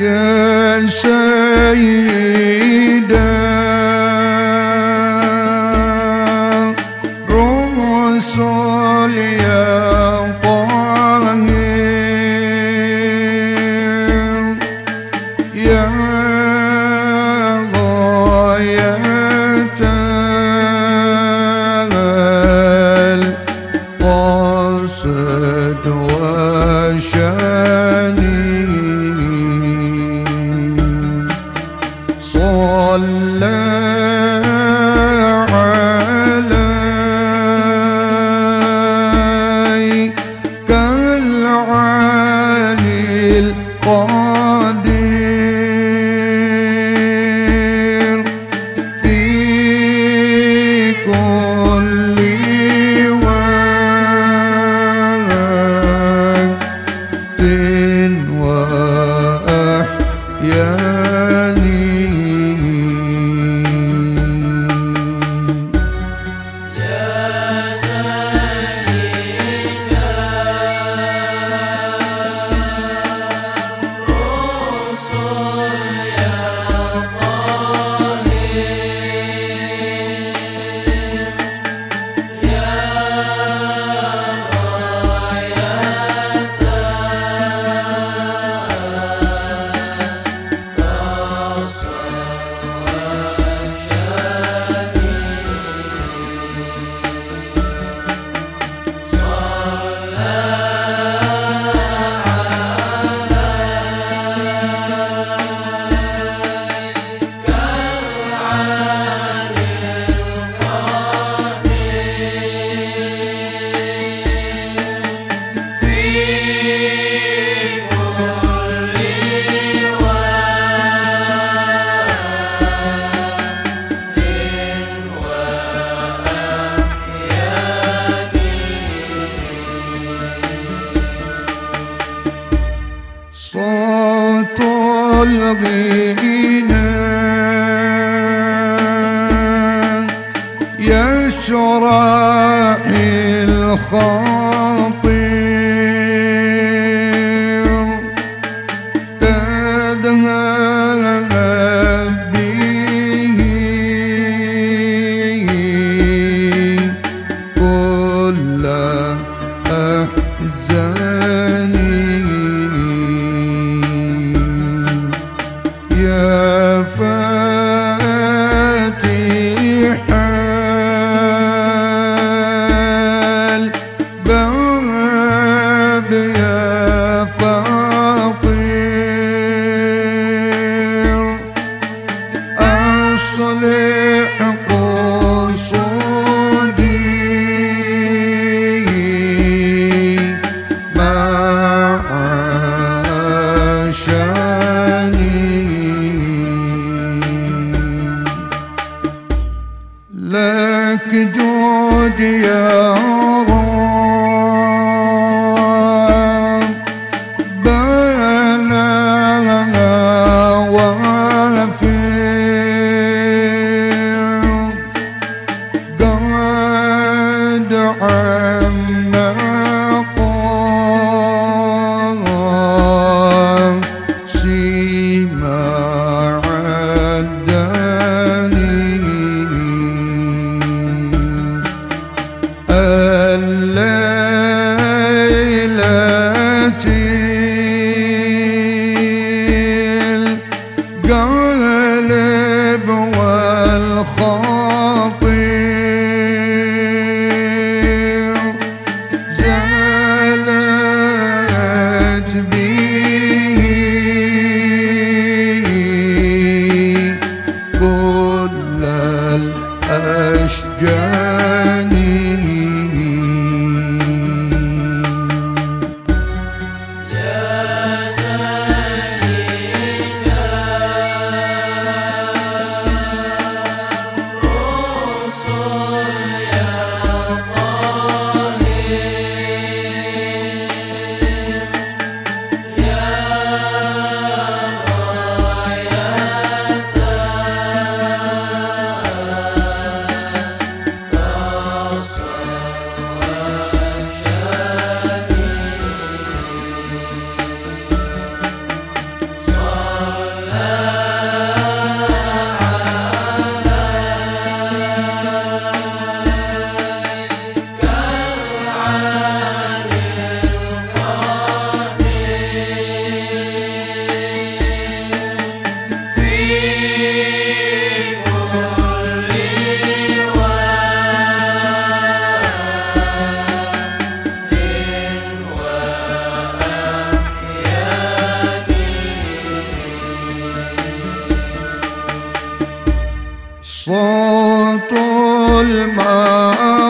يا سيدة day. صوت الماء.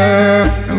Yeah.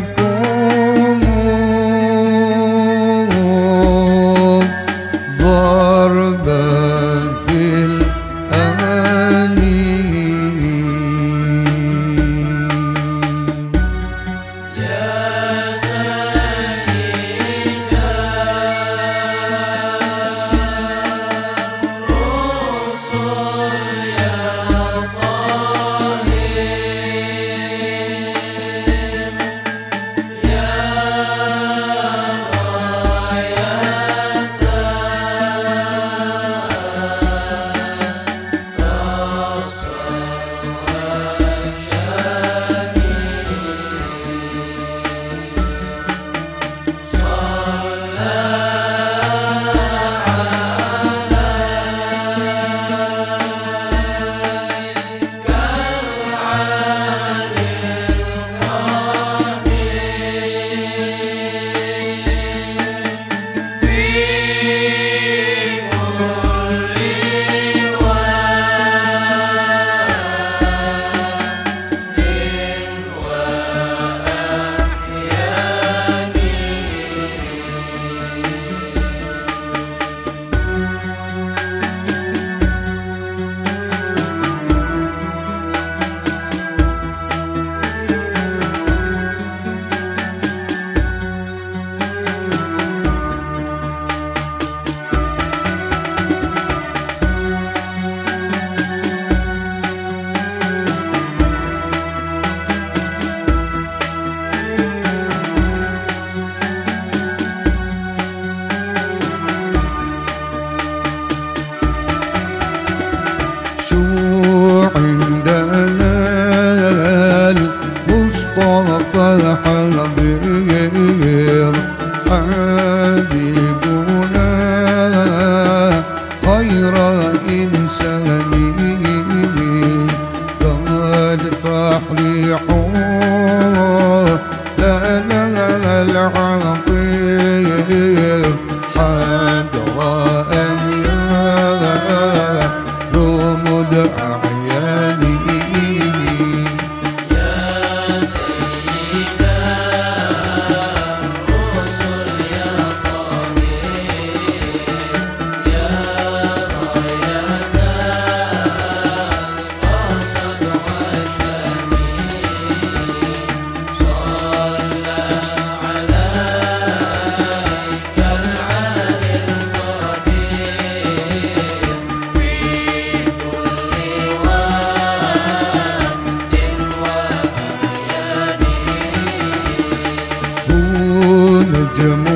acıma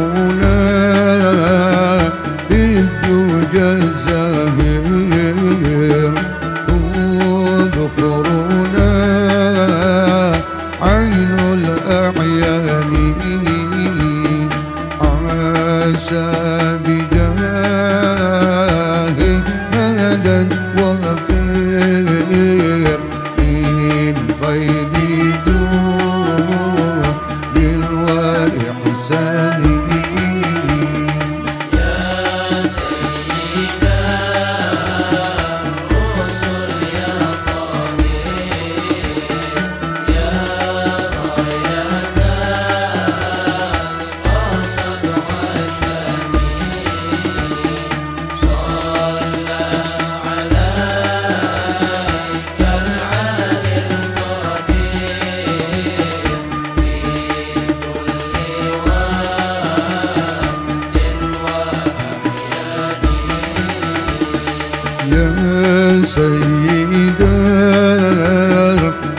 سيد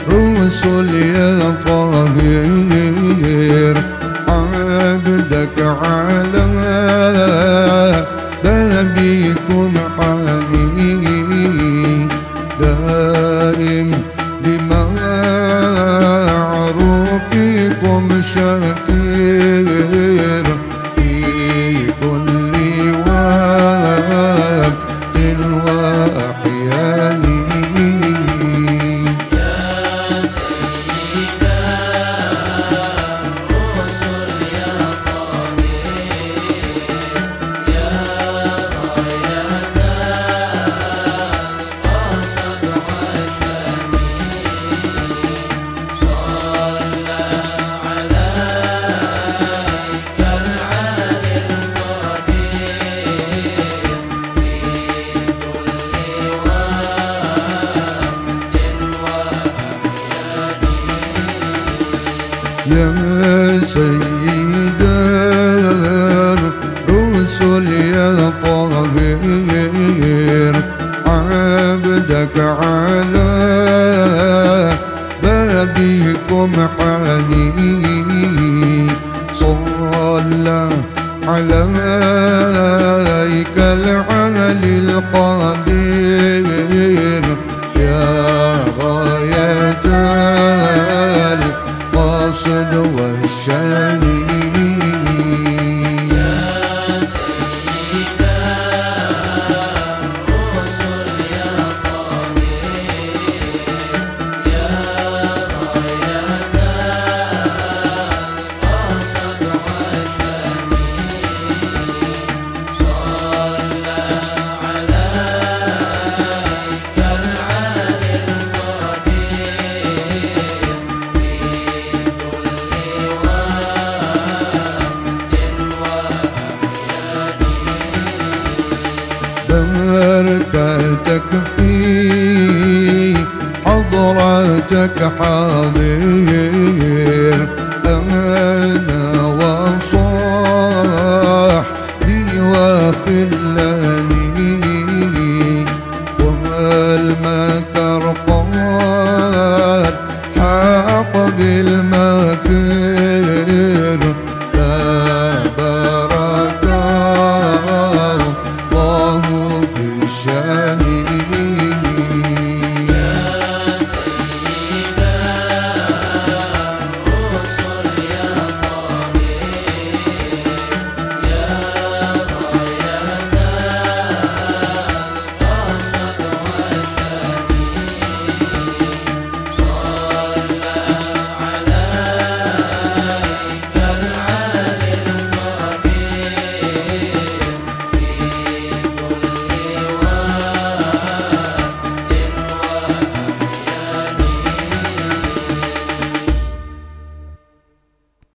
الرسل يا طاهر عبدك على بابكم حنين. دائم لمعروفكم شاكر سيد الرسل يا طاهر عبدك على بابكم حنين. صلى عليك العلي القدير في حضرتك حاضر